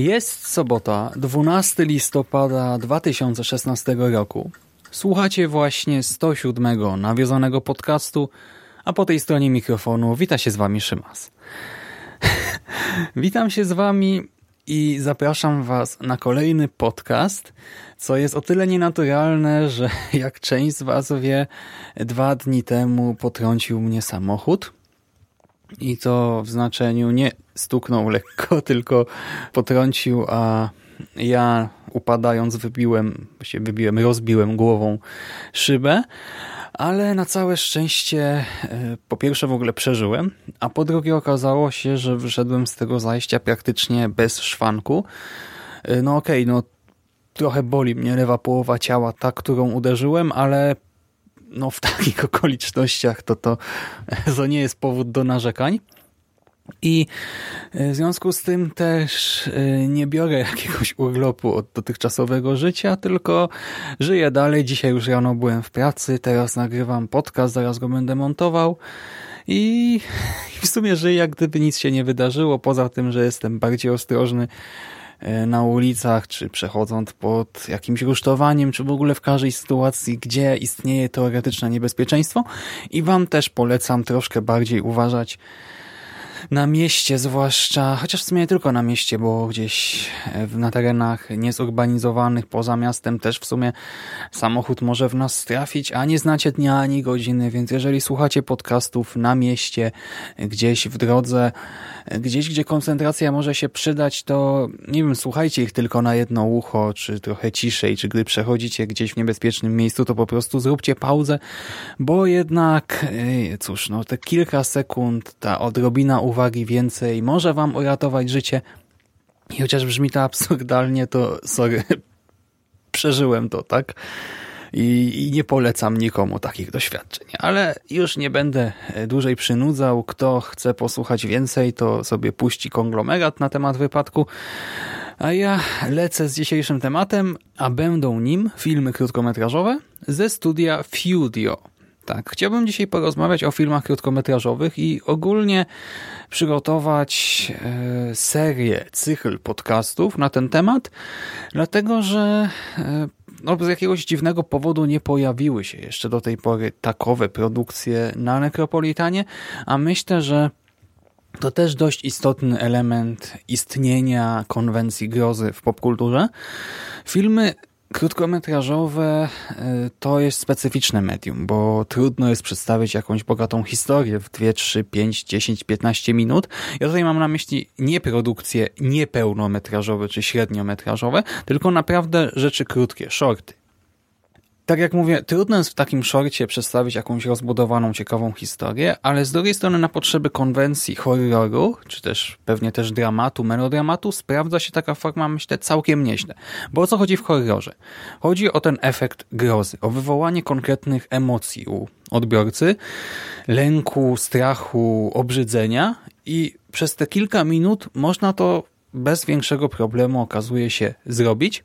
Jest sobota, 12 listopada 2016 roku. Słuchacie właśnie 107 nawiązanego podcastu, a po tej stronie mikrofonu wita się z wami Szymas. Witam się z wami i zapraszam was na kolejny podcast, co jest o tyle nienaturalne, że jak część z was wie, dwa dni temu potrącił mnie samochód i to w znaczeniu nie stuknął lekko, tylko potrącił, a ja upadając wybiłem, się wybiłem, rozbiłem głową szybę, ale na całe szczęście e, po pierwsze w ogóle przeżyłem, a po drugie okazało się, że wyszedłem z tego zajścia praktycznie bez szwanku. E, no okej, okay, no trochę boli mnie lewa połowa ciała, ta, którą uderzyłem, ale no w takich okolicznościach to, to, to nie jest powód do narzekań. I e, w związku z tym też e, nie biorę jakiegoś urlopu od dotychczasowego życia, tylko żyję dalej. Dzisiaj już rano byłem w pracy, teraz nagrywam podcast, zaraz go będę montował. I w sumie żyję jak gdyby nic się nie wydarzyło, poza tym, że jestem bardziej ostrożny E, na ulicach, czy przechodząc pod jakimś rusztowaniem, czy w ogóle w każdej sytuacji, gdzie istnieje teoretyczne niebezpieczeństwo. I Wam też polecam troszkę bardziej uważać na mieście zwłaszcza, chociaż w sumie nie tylko na mieście, bo gdzieś e, na terenach niezurbanizowanych poza miastem też w sumie samochód może w nas trafić, a nie znacie dnia ani godziny, więc jeżeli słuchacie podcastów na mieście, gdzieś w drodze, gdzieś gdzie koncentracja może się przydać, to nie wiem, słuchajcie ich tylko na jedno ucho, czy trochę ciszej, czy gdy przechodzicie gdzieś w niebezpiecznym miejscu, to po prostu zróbcie pauzę, bo jednak, cóż, no te kilka sekund, ta odrobina uwagi więcej może wam uratować życie. I chociaż brzmi to absurdalnie, to sorry, przeżyłem to, tak? I, I, nie polecam nikomu takich doświadczeń. Ale już nie będę dłużej przynudzał. Kto chce posłuchać więcej, to sobie puści konglomerat na temat wypadku. A ja lecę z dzisiejszym tematem, a będą nim filmy krótkometrażowe ze studia Fudio. Tak, chciałbym dzisiaj porozmawiać o filmach krótkometrażowych i ogólnie przygotować e, serię, cykl podcastów na ten temat, dlatego że e, no, z jakiegoś dziwnego powodu nie pojawiły się jeszcze do tej pory takowe produkcje na Necropolitanie, a myślę, że to też dość istotny element istnienia konwencji grozy w popkulturze. Filmy Krótkometrażowe y, to jest specyficzne medium, bo trudno jest przedstawić jakąś bogatą historię w 2, 3, 5, 10, 15 minut. Ja tutaj mam na myśli nie produkcje niepełnometrażowe czy średniometrażowe, tylko naprawdę rzeczy krótkie, shorty tak jak mówię, trudno jest w takim szorcie przedstawić jakąś rozbudowaną, ciekawą historię, ale z drugiej strony na potrzeby konwencji horroru, czy też pewnie też dramatu, melodramatu, sprawdza się taka forma, myślę, całkiem nieźle. Bo o co chodzi w horrorze? Chodzi o ten efekt grozy, o wywołanie konkretnych emocji u odbiorcy, lęku, strachu, obrzydzenia i przez te kilka minut można to bez większego problemu okazuje się zrobić,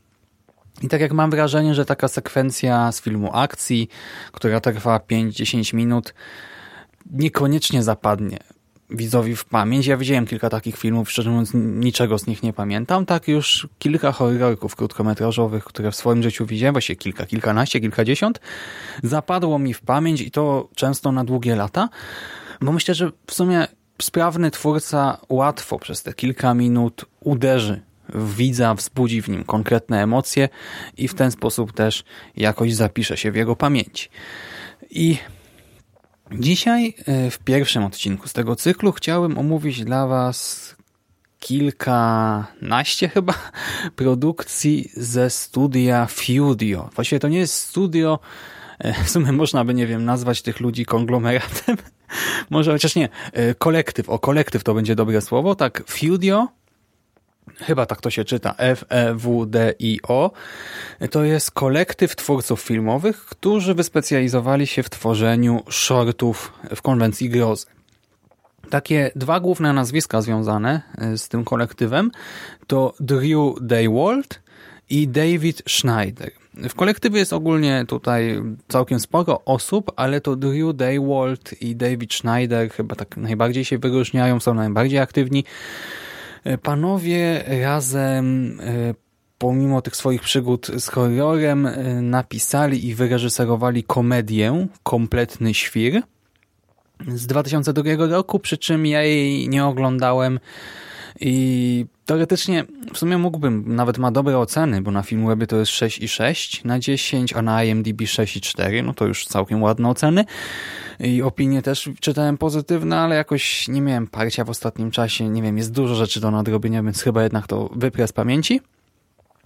i tak jak mam wrażenie, że taka sekwencja z filmu akcji, która trwa 5-10 minut, niekoniecznie zapadnie widzowi w pamięć. Ja widziałem kilka takich filmów, szczerze mówiąc niczego z nich nie pamiętam. Tak już kilka horrorków krótkometrażowych, które w swoim życiu widziałem, właśnie kilka, kilkanaście, kilkadziesiąt, zapadło mi w pamięć i to często na długie lata, bo myślę, że w sumie sprawny twórca łatwo przez te kilka minut uderzy widza, wzbudzi w nim konkretne emocje i w ten sposób też jakoś zapisze się w jego pamięci. I dzisiaj e, w pierwszym odcinku z tego cyklu chciałem omówić dla Was kilkanaście chyba produkcji ze studia Fudio. Właściwie to nie jest studio, e, w sumie można by, nie wiem, nazwać tych ludzi konglomeratem. Może chociaż nie, e, kolektyw, o kolektyw to będzie dobre słowo, tak, Fudio, chyba tak to się czyta, F-E-W-D-I-O, to jest kolektyw twórców filmowych, którzy wyspecjalizowali się w tworzeniu shortów w konwencji grozy. Takie dwa główne nazwiska związane e, z tym kolektywem to Drew Daywalt i David Schneider. W kolektywie jest ogólnie tutaj całkiem sporo osób, ale to Drew Daywalt i David Schneider chyba tak najbardziej się wyróżniają, są najbardziej aktywni. E, panowie razem e, pomimo tych swoich przygód z horrorem napisali i wyreżyserowali komedię Kompletny Świr – z 2002 roku, przy czym ja jej nie oglądałem i teoretycznie w sumie mógłbym, nawet ma dobre oceny, bo na Filmwebie to jest 6,6 na 10, a na IMDb 6,4, no to już całkiem ładne oceny. I opinie też czytałem pozytywne, ale jakoś nie miałem parcia w ostatnim czasie. Nie wiem, jest dużo rzeczy do nadrobienia, więc chyba jednak to wyprę z pamięci.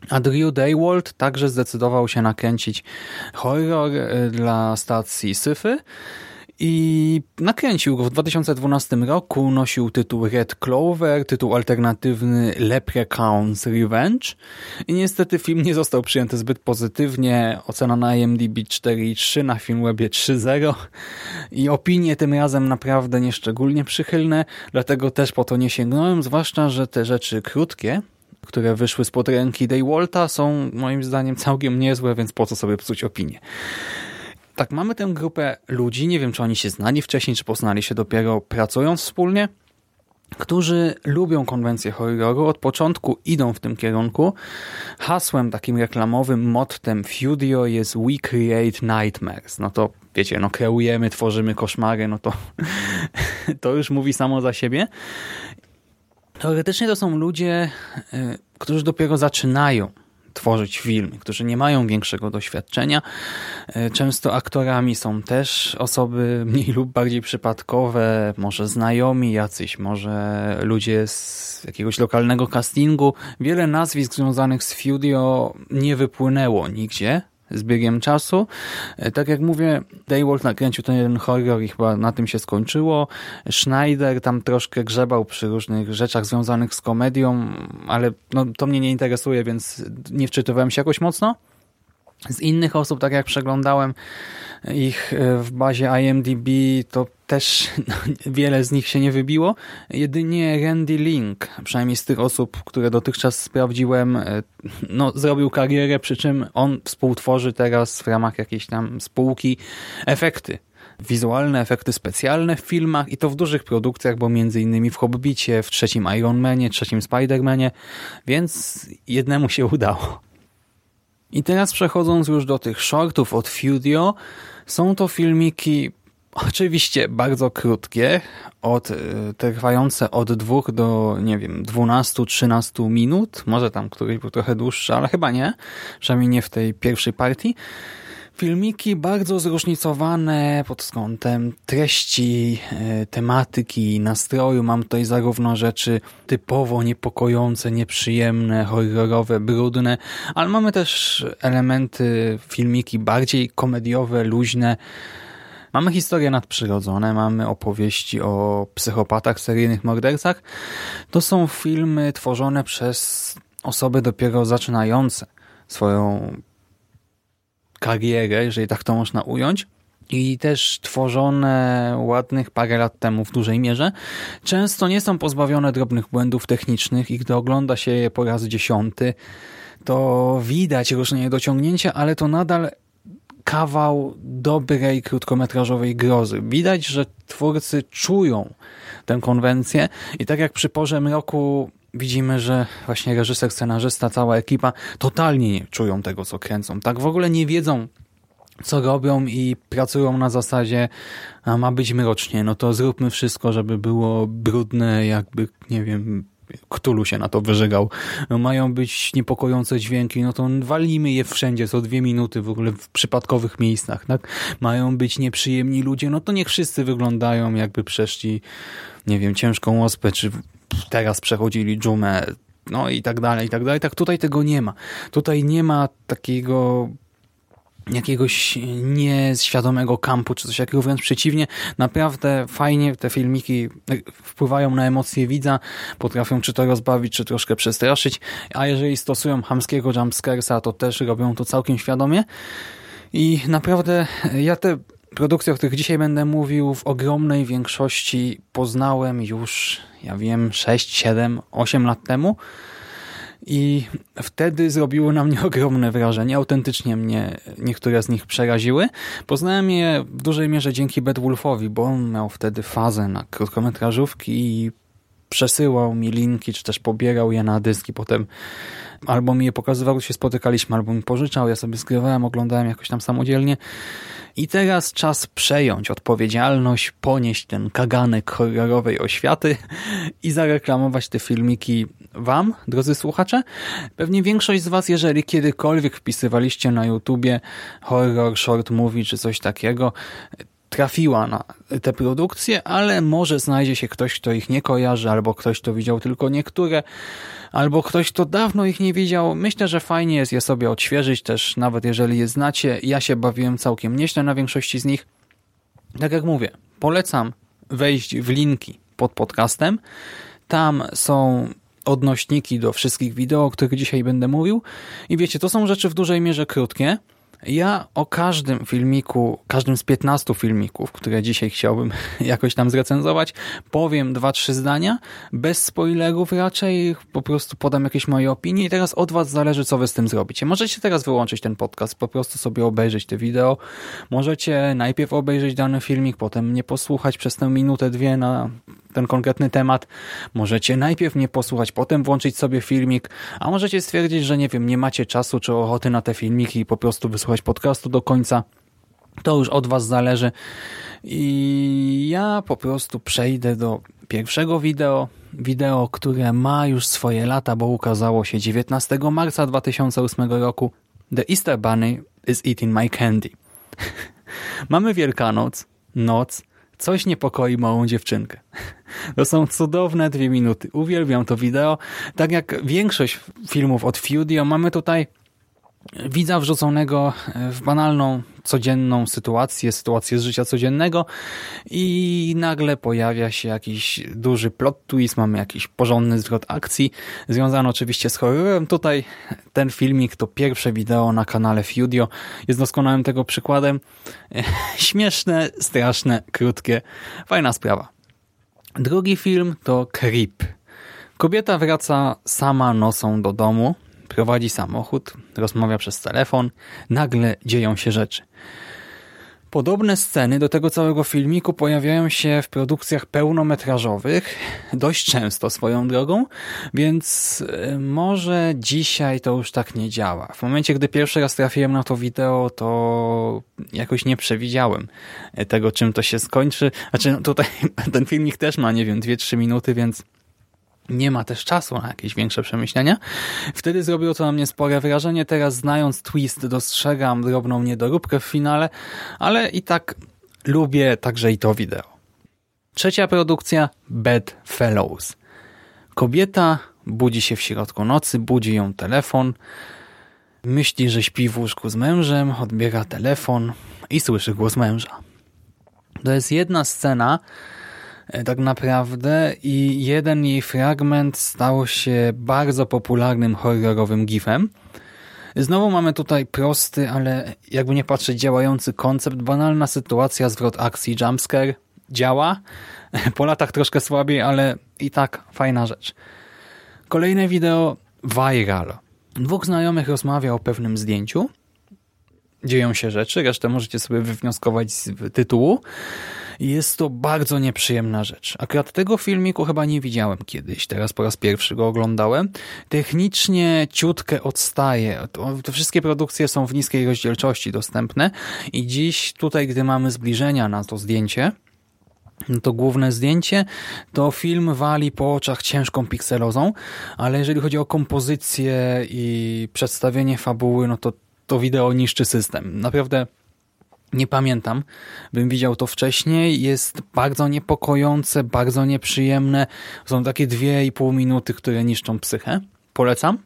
A Drew Daywalt także zdecydował się nakręcić horror y, dla stacji Syfy i nakręcił go w 2012 roku, nosił tytuł Red Clover, tytuł alternatywny Leprechaun's Revenge. I niestety film nie został przyjęty zbyt pozytywnie, ocena na IMDb 4,3, na Filmwebie 3,0 i opinie tym razem naprawdę nieszczególnie przychylne, dlatego też po to nie sięgnąłem, zwłaszcza, że te rzeczy krótkie, które wyszły spod ręki Daywalta są moim zdaniem całkiem niezłe, więc po co sobie psuć opinię. Tak, mamy tę grupę ludzi, nie wiem czy oni się znali wcześniej, czy poznali się dopiero pracując wspólnie, którzy lubią konwencję horroru, od początku idą w tym kierunku. Hasłem takim reklamowym, mottem Fudio jest We Create Nightmares. No to wiecie, no kreujemy, tworzymy koszmary, no to to już mówi samo za siebie. Teoretycznie to są ludzie, y, którzy dopiero zaczynają tworzyć filmy, którzy nie mają większego doświadczenia. E, często aktorami są też osoby mniej lub bardziej przypadkowe, może znajomi jacyś, może ludzie z jakiegoś lokalnego castingu. Wiele nazwisk związanych z Fudio nie wypłynęło nigdzie z biegiem czasu. E, tak jak mówię, Daywalt nakręcił ten jeden horror i chyba na tym się skończyło. Schneider tam troszkę grzebał przy różnych rzeczach związanych z komedią, ale no, to mnie nie interesuje, więc nie wczytywałem się jakoś mocno. Z innych osób, tak jak przeglądałem ich e, w bazie IMDb, to też no, wiele z nich się nie wybiło. Jedynie Randy Link, przynajmniej z tych osób, które dotychczas sprawdziłem, e, no, zrobił karierę, przy czym on współtworzy teraz w ramach jakiejś tam spółki efekty wizualne efekty specjalne w filmach i to w dużych produkcjach, bo między innymi w Hobbicie, w trzecim Iron Manie, trzecim Spider-Manie, więc jednemu się udało. I teraz przechodząc już do tych shortów od Fudio, są to filmiki oczywiście bardzo krótkie, od, e, trwające od dwóch do, nie wiem, 12-13 minut, może tam któryś był trochę dłuższy, ale chyba nie, przynajmniej nie w tej pierwszej partii. Filmiki bardzo zróżnicowane pod kątem treści, e, tematyki, nastroju. Mam tutaj zarówno rzeczy typowo niepokojące, nieprzyjemne, horrorowe, brudne, ale mamy też elementy, filmiki bardziej komediowe, luźne. Mamy historie nadprzyrodzone, mamy opowieści o psychopatach, seryjnych mordercach. To są filmy tworzone przez osoby dopiero zaczynające swoją karierę, jeżeli tak to można ująć i też tworzone ładnych parę lat temu w dużej mierze, często nie są pozbawione drobnych błędów technicznych i gdy ogląda się je po raz dziesiąty, to widać różne niedociągnięcia, ale to nadal kawał dobrej krótkometrażowej grozy. Widać, że twórcy czują tę konwencję i tak jak przy Porze Mroku widzimy, że właśnie reżyser, scenarzysta, cała ekipa totalnie nie czują tego, co kręcą. Tak w ogóle nie wiedzą, co robią i pracują na zasadzie a ma być mrocznie, no to zróbmy wszystko, żeby było brudne, jakby, nie wiem, Ktulu się na to wyżygał. No, mają być niepokojące dźwięki, no to walimy je wszędzie, co dwie minuty w ogóle w przypadkowych miejscach, tak? Mają być nieprzyjemni ludzie, no to niech wszyscy wyglądają jakby przeszli, nie wiem, ciężką ospę, czy teraz przechodzili dżumę, no i tak dalej, i tak dalej. Tak tutaj tego nie ma. Tutaj nie ma takiego jakiegoś nieświadomego kampu czy coś takiego, wręcz przeciwnie, naprawdę fajnie te filmiki wpływają na emocje widza, potrafią czy to rozbawić, czy troszkę przestraszyć, a jeżeli stosują hamskiego jumpscaresa, to też robią to całkiem świadomie i naprawdę ja te produkcje, o których dzisiaj będę mówił, w ogromnej większości poznałem już, ja wiem, 6, 7, 8 lat temu, i wtedy zrobiło na mnie ogromne wrażenie. Autentycznie mnie niektóre z nich przeraziły. Poznałem je w dużej mierze dzięki Bedwulfowi, bo on miał wtedy fazę na krótkometrażówki i przesyłał mi linki, czy też pobierał je na dyski. Potem albo mi je pokazywał, się spotykaliśmy, albo mi pożyczał. Ja sobie zgrywałem, oglądałem jakoś tam samodzielnie. I teraz czas przejąć odpowiedzialność, ponieść ten kaganek horrorowej oświaty i zareklamować te filmiki wam, drodzy słuchacze. Pewnie większość z was, jeżeli kiedykolwiek wpisywaliście na YouTubie horror, short movie czy coś takiego, trafiła na te produkcje, ale może znajdzie się ktoś, kto ich nie kojarzy, albo ktoś, kto widział tylko niektóre, albo ktoś, kto dawno ich nie widział. Myślę, że fajnie jest je sobie odświeżyć też, nawet jeżeli je znacie. Ja się bawiłem całkiem nieźle na większości z nich. Tak jak mówię, polecam wejść w linki pod podcastem. Tam są odnośniki do wszystkich wideo, o których dzisiaj będę mówił. I wiecie, to są rzeczy w dużej mierze krótkie, ja o każdym filmiku, każdym z 15 filmików, które dzisiaj chciałbym jakoś tam zrecenzować, powiem dwa, trzy zdania, bez spoilerów raczej, po prostu podam jakieś moje opinie i teraz od was zależy, co wy z tym zrobicie. Możecie teraz wyłączyć ten podcast, po prostu sobie obejrzeć te wideo. Możecie najpierw obejrzeć dany filmik, potem mnie posłuchać przez tę minutę, dwie na ten konkretny temat. Możecie najpierw mnie posłuchać, potem włączyć sobie filmik, a możecie stwierdzić, że nie wiem, nie macie czasu czy ochoty na te filmiki i po prostu wysłuchać podcastu do końca. To już od Was zależy. I ja po prostu przejdę do pierwszego wideo. Wideo, które ma już swoje lata, bo ukazało się 19 marca 2008 roku. The Easter Bunny is eating my candy. Mamy Wielkanoc, noc, Coś niepokoi małą dziewczynkę. To są cudowne dwie minuty. Uwielbiam to wideo. Tak jak większość filmów od Fudio, mamy tutaj widza wrzuconego w banalną, codzienną sytuację, sytuację z życia codziennego i nagle pojawia się jakiś duży plot twist, mamy jakiś porządny zwrot akcji, związany oczywiście z horrorem. Tutaj ten filmik to pierwsze wideo na kanale Fudio, jest doskonałym tego przykładem. Śmieszne, straszne, krótkie, fajna sprawa. Drugi film to Creep. Kobieta wraca sama nocą do domu, prowadzi samochód, rozmawia przez telefon, nagle dzieją się rzeczy. Podobne sceny do tego całego filmiku pojawiają się w produkcjach pełnometrażowych, dość często swoją drogą, więc e, może dzisiaj to już tak nie działa. W momencie, gdy pierwszy raz trafiłem na to wideo, to jakoś nie przewidziałem tego, czym to się skończy. Znaczy, no tutaj ten filmik też ma, nie wiem, 2-3 minuty, więc nie ma też czasu na jakieś większe przemyślenia. Wtedy zrobiło to na mnie spore wrażenie. Teraz znając twist dostrzegam drobną niedoróbkę w finale, ale i tak lubię także i to wideo. Trzecia produkcja Bad Fellows. Kobieta budzi się w środku nocy, budzi ją telefon, myśli, że śpi w łóżku z mężem, odbiera telefon i słyszy głos męża. To jest jedna scena, tak naprawdę i jeden jej fragment stał się bardzo popularnym horrorowym gifem. Znowu mamy tutaj prosty, ale jakby nie patrzeć działający koncept, banalna sytuacja, zwrot akcji, jumpscare działa. Po latach troszkę słabiej, ale i tak fajna rzecz. Kolejne wideo viral. Dwóch znajomych rozmawia o pewnym zdjęciu. Dzieją się rzeczy, resztę możecie sobie wywnioskować z tytułu. Jest to bardzo nieprzyjemna rzecz. Akurat tego filmiku chyba nie widziałem kiedyś, teraz po raz pierwszy go oglądałem. Technicznie ciutkę odstaje. wszystkie produkcje są w niskiej rozdzielczości dostępne i dziś tutaj, gdy mamy zbliżenia na to zdjęcie, to główne zdjęcie, to film wali po oczach ciężką pikselozą, ale jeżeli chodzi o kompozycję i przedstawienie fabuły, no to to wideo niszczy system. Naprawdę nie pamiętam, bym widział to wcześniej. Jest bardzo niepokojące, bardzo nieprzyjemne. Są takie dwie i pół minuty, które niszczą psychę. Polecam.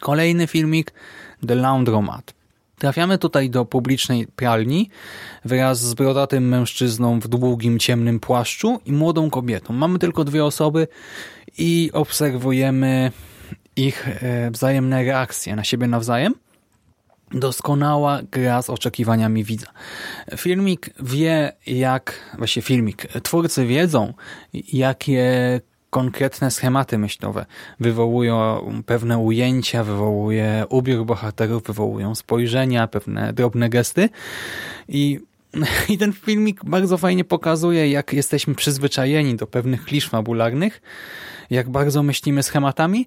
Kolejny filmik The Laundromat. Trafiamy tutaj do publicznej pralni wraz z brodatym mężczyzną w długim, ciemnym płaszczu i młodą kobietą. Mamy tylko dwie osoby i obserwujemy ich e, wzajemne reakcje na siebie nawzajem. Doskonała gra z oczekiwaniami widza. Filmik wie jak, właśnie filmik, twórcy wiedzą jakie konkretne schematy myślowe. Wywołują pewne ujęcia, wywołuje ubiór bohaterów, wywołują spojrzenia, pewne drobne gesty i i ten filmik bardzo fajnie pokazuje, jak jesteśmy przyzwyczajeni do pewnych klisz fabularnych, jak bardzo myślimy schematami.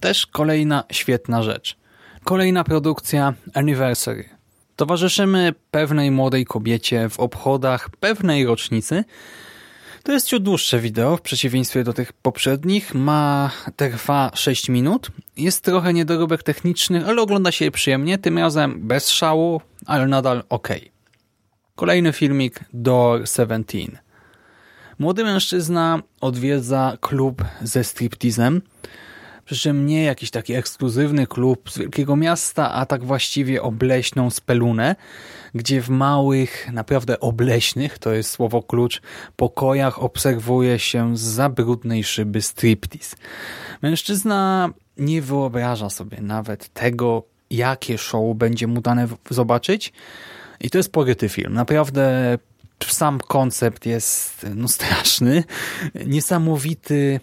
Też kolejna świetna rzecz. Kolejna produkcja Anniversary. Towarzyszymy pewnej młodej kobiecie w obchodach pewnej rocznicy, to jest ciut dłuższe wideo, w przeciwieństwie do tych poprzednich. Ma, trwa 6 minut. Jest trochę niedorobek techniczny, ale ogląda się je przyjemnie. Tym razem bez szału, ale nadal ok. Kolejny filmik Door 17. Młody mężczyzna odwiedza klub ze striptizem. Przy czym nie jakiś taki ekskluzywny klub z wielkiego miasta, a tak właściwie obleśną spelunę, gdzie w małych, naprawdę obleśnych, to jest słowo klucz, pokojach obserwuje się z zabrudnej szyby striptease. Mężczyzna nie wyobraża sobie nawet tego, jakie show będzie mu dane zobaczyć i to jest poryty film. Naprawdę sam koncept jest no, straszny, niesamowity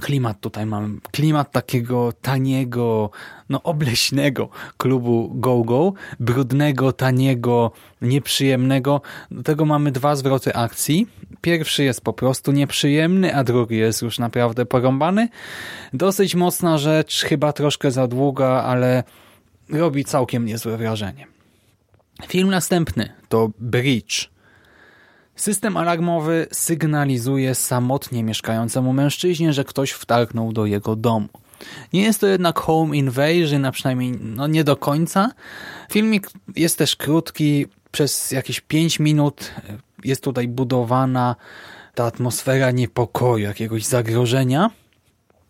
klimat tutaj mamy. Klimat takiego taniego, no obleśnego klubu go-go, brudnego, taniego, nieprzyjemnego. Do tego mamy dwa zwroty akcji. Pierwszy jest po prostu nieprzyjemny, a drugi jest już naprawdę porąbany. Dosyć mocna rzecz, chyba troszkę za długa, ale robi całkiem niezłe wrażenie. Film następny to Bridge System alarmowy sygnalizuje samotnie mieszkającemu mężczyźnie, że ktoś wtargnął do jego domu. Nie jest to jednak home invasion, a przynajmniej no nie do końca. Filmik jest też krótki, przez jakieś 5 minut jest tutaj budowana ta atmosfera niepokoju, jakiegoś zagrożenia.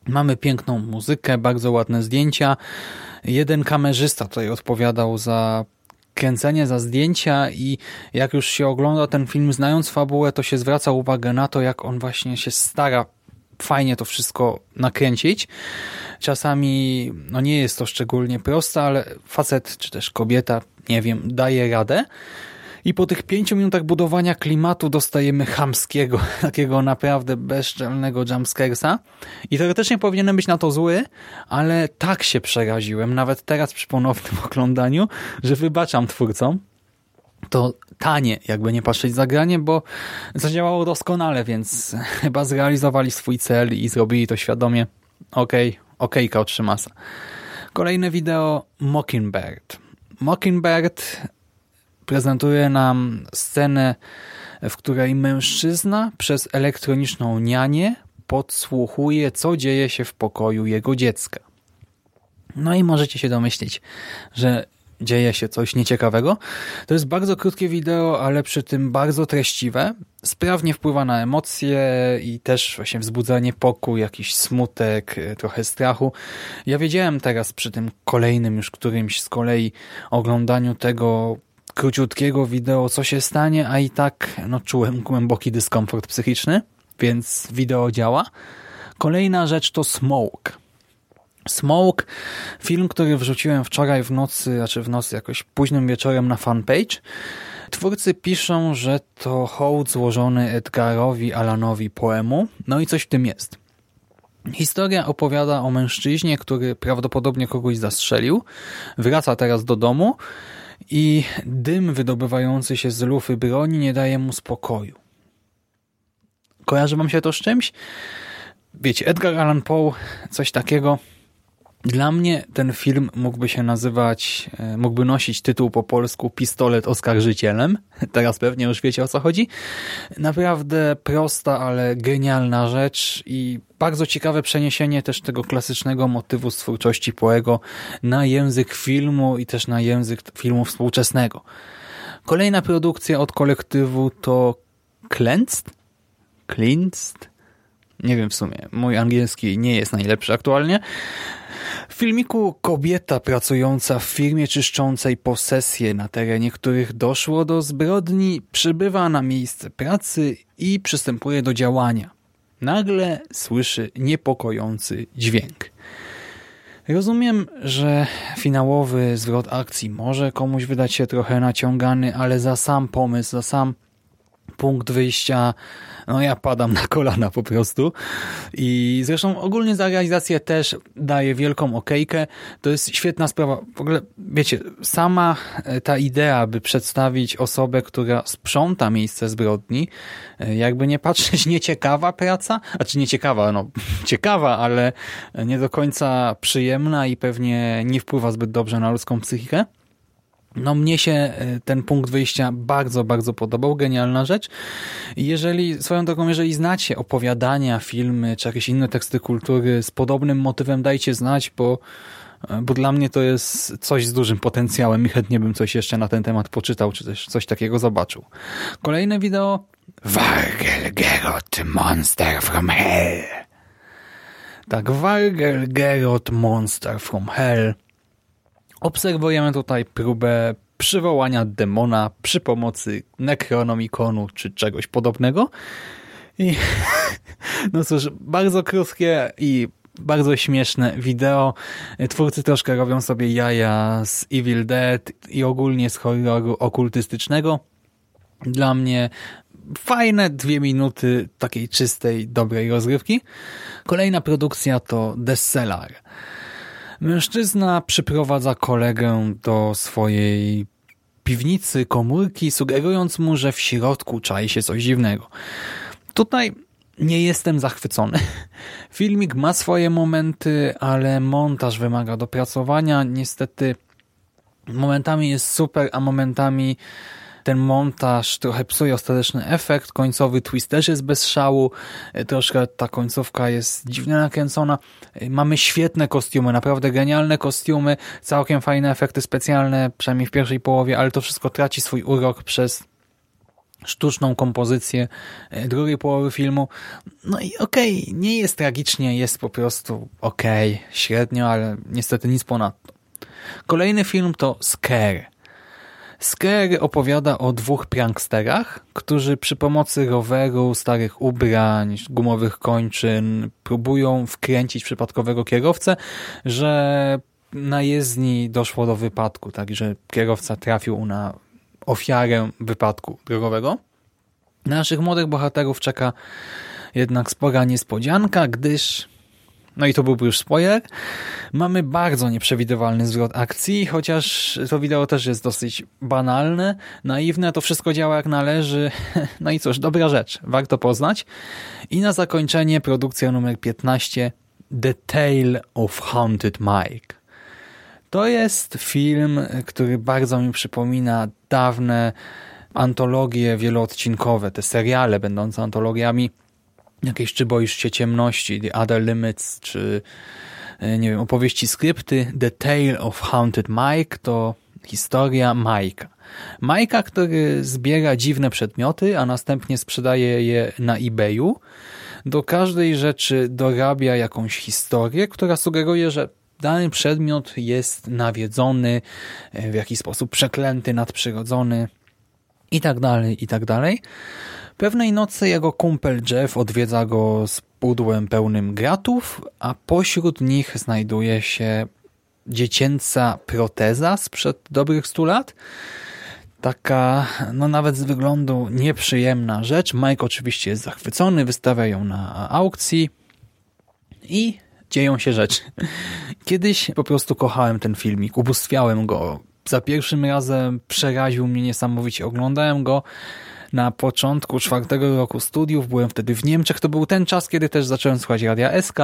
Mamy piękną muzykę, bardzo ładne zdjęcia. Jeden kamerzysta tutaj odpowiadał za kręcenie za zdjęcia i jak już się ogląda ten film znając fabułę, to się zwraca uwagę na to, jak on właśnie się stara fajnie to wszystko nakręcić. Czasami no nie jest to szczególnie proste, ale facet czy też kobieta, nie wiem, daje radę. I po tych pięciu minutach budowania klimatu dostajemy chamskiego, takiego naprawdę bezczelnego jumpscaresa. I teoretycznie powinienem być na to zły, ale tak się przeraziłem, nawet teraz przy ponownym oglądaniu, że wybaczam twórcom. To tanie, jakby nie patrzeć zagranie, bo zadziałało doskonale, więc chyba zrealizowali swój cel i zrobili to świadomie. Okej, okay, okejka otrzymasa. Kolejne wideo Mockingbird. Mockingbird prezentuje nam scenę, w której mężczyzna przez elektroniczną nianię podsłuchuje, co dzieje się w pokoju jego dziecka. No i możecie się domyślić, że dzieje się coś nieciekawego. To jest bardzo krótkie wideo, ale przy tym bardzo treściwe. Sprawnie wpływa na emocje i też właśnie wzbudza niepokój, jakiś smutek, trochę strachu. Ja wiedziałem teraz przy tym kolejnym już którymś z kolei oglądaniu tego króciutkiego wideo, co się stanie, a i tak no, czułem głęboki dyskomfort psychiczny, więc wideo działa. Kolejna rzecz to Smoke. Smoke, film, który wrzuciłem wczoraj w nocy, znaczy w nocy jakoś późnym wieczorem na fanpage. Twórcy piszą, że to hołd złożony Edgarowi Alanowi poemu, no i coś w tym jest. Historia opowiada o mężczyźnie, który prawdopodobnie kogoś zastrzelił, wraca teraz do domu i dym wydobywający się z lufy broni nie daje mu spokoju. Kojarzy wam się to z czymś? Wiecie, Edgar Allan Poe, coś takiego. Dla mnie ten film mógłby się nazywać, e, mógłby nosić tytuł po polsku Pistolet oskarżycielem. Teraz pewnie już wiecie o co chodzi. Naprawdę prosta, ale genialna rzecz i bardzo ciekawe przeniesienie też tego klasycznego motywu z twórczości Poego na język filmu i też na język filmu współczesnego. Kolejna produkcja od kolektywu to Cleansed? Cleansed? Nie wiem w sumie. Mój angielski nie jest najlepszy aktualnie. Filmiku kobieta pracująca w firmie czyszczącej posesje na terenie których doszło do zbrodni przybywa na miejsce pracy i przystępuje do działania. Nagle słyszy niepokojący dźwięk. Rozumiem, że finałowy zwrot akcji może komuś wydać się trochę naciągany, ale za sam pomysł, za sam punkt wyjścia no ja padam na kolana po prostu. I zresztą ogólnie za realizację też daję wielką okejkę. To jest świetna sprawa. W ogóle, wiecie, sama e, ta idea, by przedstawić osobę, która sprząta miejsce zbrodni, e, jakby nie patrzeć, nieciekawa praca, a czy nieciekawa, no ciekawa, ale nie do końca przyjemna i pewnie nie wpływa zbyt dobrze na ludzką psychikę. No mnie się e, ten punkt wyjścia bardzo, bardzo podobał, genialna rzecz. Jeżeli, swoją drogą, jeżeli znacie opowiadania, filmy, czy jakieś inne teksty kultury z podobnym motywem, dajcie znać, bo, e, bo dla mnie to jest coś z dużym potencjałem i chętnie bym coś jeszcze na ten temat poczytał, czy też coś takiego zobaczył. Kolejne wideo Wargel Gerot Monster from Hell tak, Wargel Gerot Monster from Hell Obserwujemy tutaj próbę przywołania demona przy pomocy Necronomiconu czy czegoś podobnego. I no cóż, bardzo krótkie i bardzo śmieszne wideo. Twórcy troszkę robią sobie jaja z Evil Dead i ogólnie z horroru okultystycznego. Dla mnie fajne dwie minuty takiej czystej, dobrej rozrywki. Kolejna produkcja to The Cellar. Mężczyzna przyprowadza kolegę do swojej piwnicy, komórki, sugerując mu, że w środku czai się coś dziwnego. Tutaj nie jestem zachwycony. Filmik ma swoje momenty, ale montaż wymaga dopracowania. Niestety momentami jest super, a momentami ten montaż trochę psuje ostateczny efekt, końcowy twist też jest bez szału, e, troszkę ta końcówka jest dziwnie nakręcona. E, mamy świetne kostiumy, naprawdę genialne kostiumy, całkiem fajne efekty specjalne, przynajmniej w pierwszej połowie, ale to wszystko traci swój urok przez sztuczną kompozycję e, drugiej połowy filmu. No i okej, okay, nie jest tragicznie, jest po prostu okej, okay, średnio, ale niestety nic ponadto. Kolejny film to Scare. Scare opowiada o dwóch pranksterach, którzy przy pomocy roweru, starych ubrań, gumowych kończyn próbują wkręcić przypadkowego kierowcę, że na jezdni doszło do wypadku, tak, że kierowca trafił na ofiarę wypadku drogowego. Naszych młodych bohaterów czeka jednak spora niespodzianka, gdyż no i to byłby już spoiler. Mamy bardzo nieprzewidywalny zwrot akcji, chociaż to wideo też jest dosyć banalne, naiwne, to wszystko działa jak należy. No i cóż, dobra rzecz, warto poznać. I na zakończenie produkcja numer 15 The Tale of Haunted Mike. To jest film, który bardzo mi przypomina dawne antologie wieloodcinkowe, te seriale będące antologiami jakieś czy boisz się ciemności, The Other Limits, czy e, nie wiem, opowieści skrypty The Tale of Haunted Mike to historia Majka. Majka, który zbiera dziwne przedmioty, a następnie sprzedaje je na eBayu. Do każdej rzeczy dorabia jakąś historię, która sugeruje, że dany przedmiot jest nawiedzony, e, w jakiś sposób przeklęty, nadprzyrodzony i tak dalej, i tak dalej. Pewnej nocy jego kumpel Jeff odwiedza go z pudłem pełnym gratów, a pośród nich znajduje się dziecięca proteza sprzed dobrych stu lat. Taka, no nawet z wyglądu nieprzyjemna rzecz. Mike oczywiście jest zachwycony, wystawia ją na aukcji i dzieją się rzeczy. Kiedyś po prostu kochałem ten filmik, ubóstwiałem go. Za pierwszym razem przeraził mnie niesamowicie. Oglądałem go na początku czwartego roku studiów, byłem wtedy w Niemczech. To był ten czas, kiedy też zacząłem słuchać Radia SK,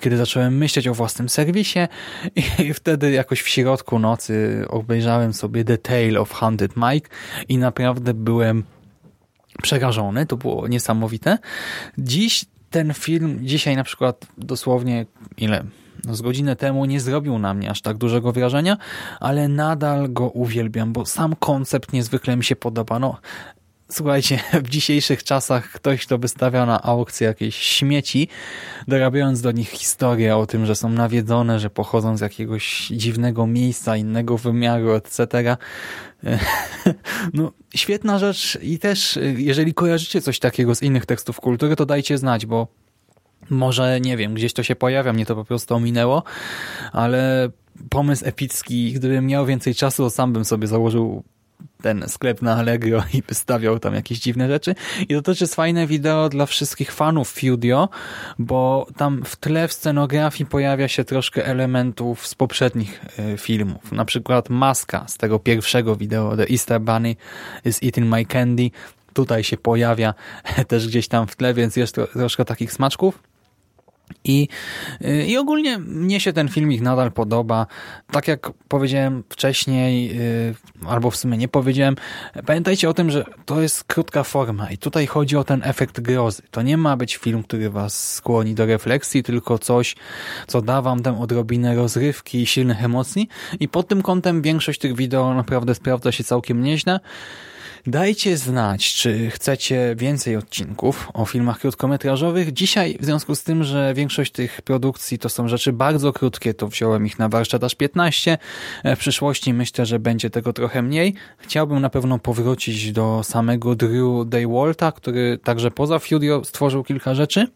kiedy zacząłem myśleć o własnym serwisie i wtedy jakoś w środku nocy obejrzałem sobie The Tale of Haunted Mike i naprawdę byłem przerażony. To było niesamowite. Dziś ten film, dzisiaj na przykład dosłownie ile no z godzinę temu nie zrobił na mnie aż tak dużego wrażenia, ale nadal go uwielbiam, bo sam koncept niezwykle mi się podoba. No, Słuchajcie, w dzisiejszych czasach ktoś, kto wystawia na aukcję jakieś śmieci, dorabiając do nich historię o tym, że są nawiedzone, że pochodzą z jakiegoś dziwnego miejsca, innego wymiaru, etc. No, świetna rzecz i też, jeżeli kojarzycie coś takiego z innych tekstów kultury, to dajcie znać, bo może, nie wiem, gdzieś to się pojawia, mnie to po prostu ominęło, ale pomysł epicki, gdybym miał więcej czasu, sam bym sobie założył ten sklep na Allegro i wystawiał tam jakieś dziwne rzeczy. I to też jest fajne wideo dla wszystkich fanów Fudio, bo tam w tle w scenografii pojawia się troszkę elementów z poprzednich e, filmów. Na przykład maska z tego pierwszego wideo, The Easter Bunny is Eating My Candy. Tutaj się pojawia też gdzieś tam w tle, więc jest troszkę takich smaczków. I, y, I ogólnie mnie się ten filmik nadal podoba. Tak jak powiedziałem wcześniej, y, albo w sumie nie powiedziałem, pamiętajcie o tym, że to jest krótka forma i tutaj chodzi o ten efekt grozy. To nie ma być film, który was skłoni do refleksji, tylko coś, co da wam tę odrobinę rozrywki i silnych emocji. I pod tym kątem większość tych wideo naprawdę sprawdza się całkiem nieźle. Dajcie znać, czy chcecie więcej odcinków o filmach krótkometrażowych. Dzisiaj, w związku z tym, że większość tych produkcji to są rzeczy bardzo krótkie, to wziąłem ich na warsztat aż 15. W przyszłości myślę, że będzie tego trochę mniej. Chciałbym na pewno powrócić do samego Drew Daywalta, który także poza Furio stworzył kilka rzeczy.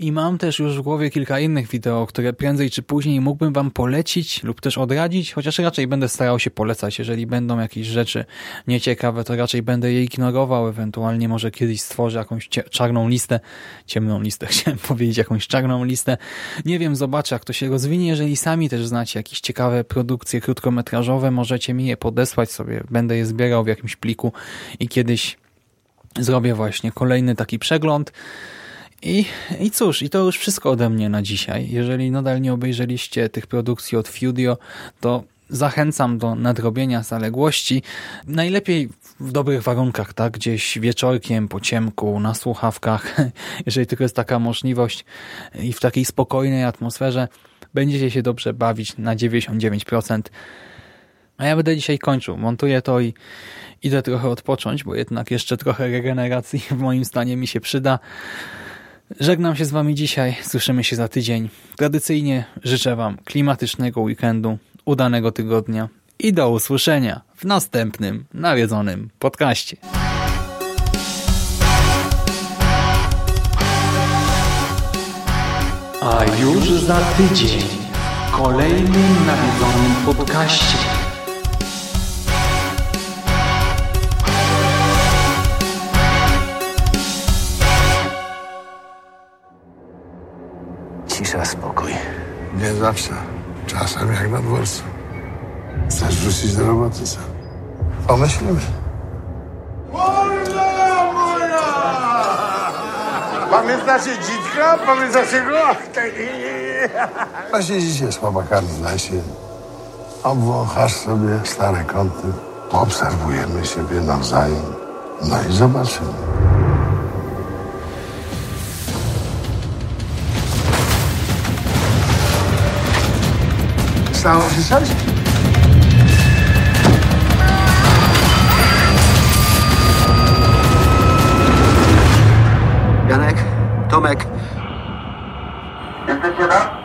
I mam też już w głowie kilka innych wideo, które prędzej czy później mógłbym wam polecić lub też odradzić, chociaż raczej będę starał się polecać. Jeżeli będą jakieś rzeczy nieciekawe, to raczej będę je ignorował, ewentualnie może kiedyś stworzę jakąś czarną listę, ciemną listę chciałem powiedzieć, jakąś czarną listę. Nie wiem, zobaczę jak to się rozwinie. Jeżeli sami też znacie jakieś ciekawe produkcje krótkometrażowe, możecie mi je podesłać sobie. Będę je zbierał w jakimś pliku i kiedyś zrobię właśnie kolejny taki przegląd. I, I cóż, i to już wszystko ode mnie na dzisiaj. Jeżeli nadal nie obejrzeliście tych produkcji od Fudio, to zachęcam do nadrobienia zaległości. Najlepiej w dobrych warunkach, tak? Gdzieś wieczorkiem, po ciemku, na słuchawkach, jeżeli tylko jest taka możliwość i w takiej spokojnej atmosferze, będziecie się dobrze bawić na 99%. A ja będę dzisiaj kończył. Montuję to i idę trochę odpocząć, bo jednak jeszcze trochę regeneracji w moim stanie mi się przyda. Żegnam się z Wami dzisiaj, słyszymy się za tydzień. Tradycyjnie życzę Wam klimatycznego weekendu, udanego tygodnia i do usłyszenia w następnym nawiedzonym podcaście. A już za tydzień w kolejnym nawiedzonym podcaście. Cisza, spokój. Nie zawsze. Czasem jak na dworcu. Chcesz wrócić do roboty, co? Pomyślimy. Pamiętacie dzitka? Pamiętacie go? Właśnie dzisiaj z chłopakami w lesie. Obwąchasz sobie stare kąty. Obserwujemy siebie nawzajem. No i zobaczymy. Janek, Tomek, Jesteście tam?